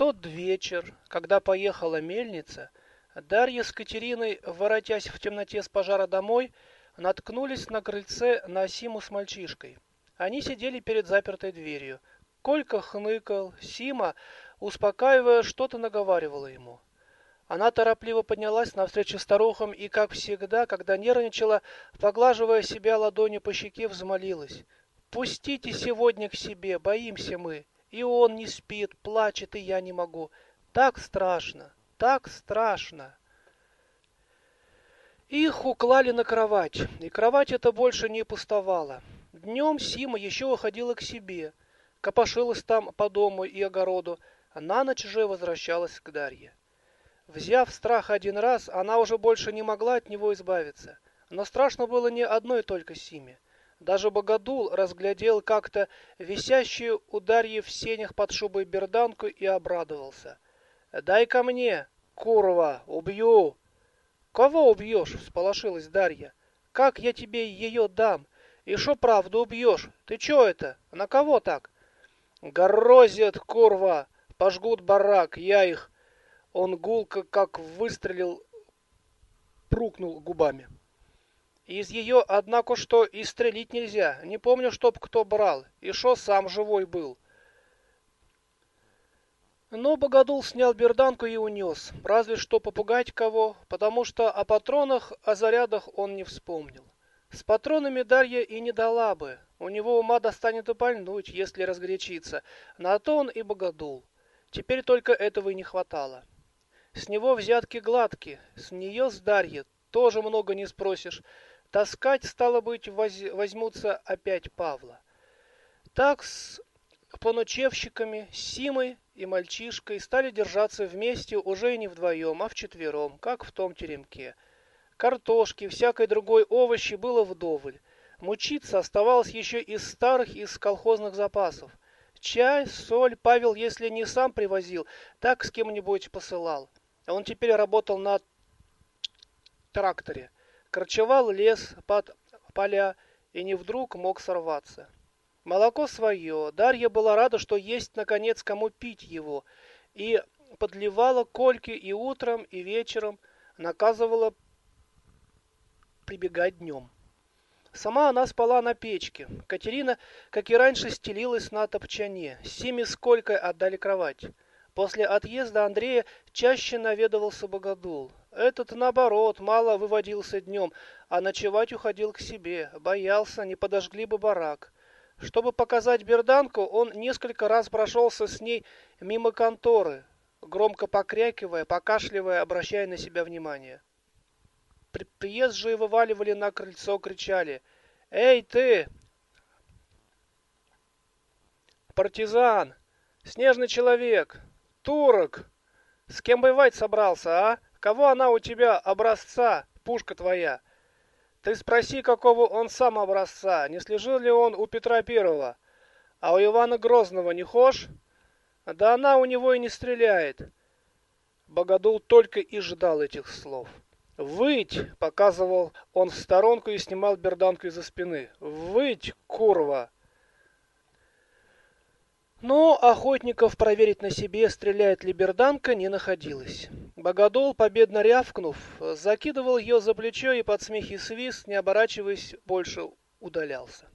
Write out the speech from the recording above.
тот вечер, когда поехала мельница, Дарья с Катериной, воротясь в темноте с пожара домой, наткнулись на крыльце на Симу с мальчишкой. Они сидели перед запертой дверью. Колька хныкал, Сима, успокаивая, что-то наговаривала ему. Она торопливо поднялась навстречу старухам и, как всегда, когда нервничала, поглаживая себя ладонью по щеке, взмолилась. «Пустите сегодня к себе, боимся мы. И он не спит, плачет, и я не могу. Так страшно, так страшно». Их уклали на кровать, и кровать эта больше не пустовала. Днем Сима еще уходила к себе, копошилась там по дому и огороду, а на ночь же возвращалась к Дарье. Взяв страх один раз, она уже больше не могла от него избавиться. Но страшно было не одной только Симе. Даже Богодул разглядел как-то висящую у Дарьи в сенях под шубой берданку и обрадовался. «Дай ко мне, курва, убью!» «Кого убьешь?» — всполошилась Дарья. «Как я тебе ее дам? И шо правду убьешь? Ты чё это? На кого так?» «Горозят, курва! Пожгут барак, я их он гулко, как выстрелил, прукнул губами. Из ее, однако, что и стрелить нельзя. Не помню, чтоб кто брал. И шо сам живой был. Но Богодул снял берданку и унес. Разве что попугать кого, потому что о патронах, о зарядах он не вспомнил. С патронами Дарья и не дала бы. У него ума достанет и пальнуть, если разгорячиться. На то он и Богодул. Теперь только этого и не хватало. С него взятки гладкие, с нее с Дарьи тоже много не спросишь. Таскать, стало быть, воз... возьмутся опять Павла. Так с поночевщиками, Симой и мальчишкой стали держаться вместе уже не вдвоем, а вчетвером, как в том теремке. Картошки, всякой другой овощи было вдоволь. Мучиться оставалось еще из старых, из колхозных запасов. Чай, соль Павел, если не сам привозил, так с кем-нибудь посылал. Он теперь работал на тракторе, корчевал лес под поля и не вдруг мог сорваться. Молоко свое. Дарья была рада, что есть, наконец, кому пить его, и подливала кольки и утром, и вечером, наказывала прибегать днем. Сама она спала на печке. Катерина, как и раньше, стелилась на топчане. Семи сколько отдали кровать. После отъезда Андрея чаще наведывался Богодул. Этот, наоборот, мало выводился днем, а ночевать уходил к себе, боялся, не подожгли бы барак. Чтобы показать берданку, он несколько раз прошелся с ней мимо конторы, громко покрякивая, покашливая, обращая на себя внимание. При приезжие вываливали на крыльцо, кричали «Эй, ты! Партизан! Снежный человек! Турок! С кем воевать собрался, а? Кого она у тебя образца, пушка твоя? Ты спроси, какого он сам образца, не слежил ли он у Петра Первого? А у Ивана Грозного не хошь? Да она у него и не стреляет. Богодул только и ждал этих слов. «Выть!» — показывал он в сторонку и снимал берданку из-за спины. «Выть, курва!» Но охотников проверить на себе, стреляет ли берданка, не находилось. Богодол, победно рявкнув, закидывал ее за плечо и под смех и свист, не оборачиваясь, больше удалялся.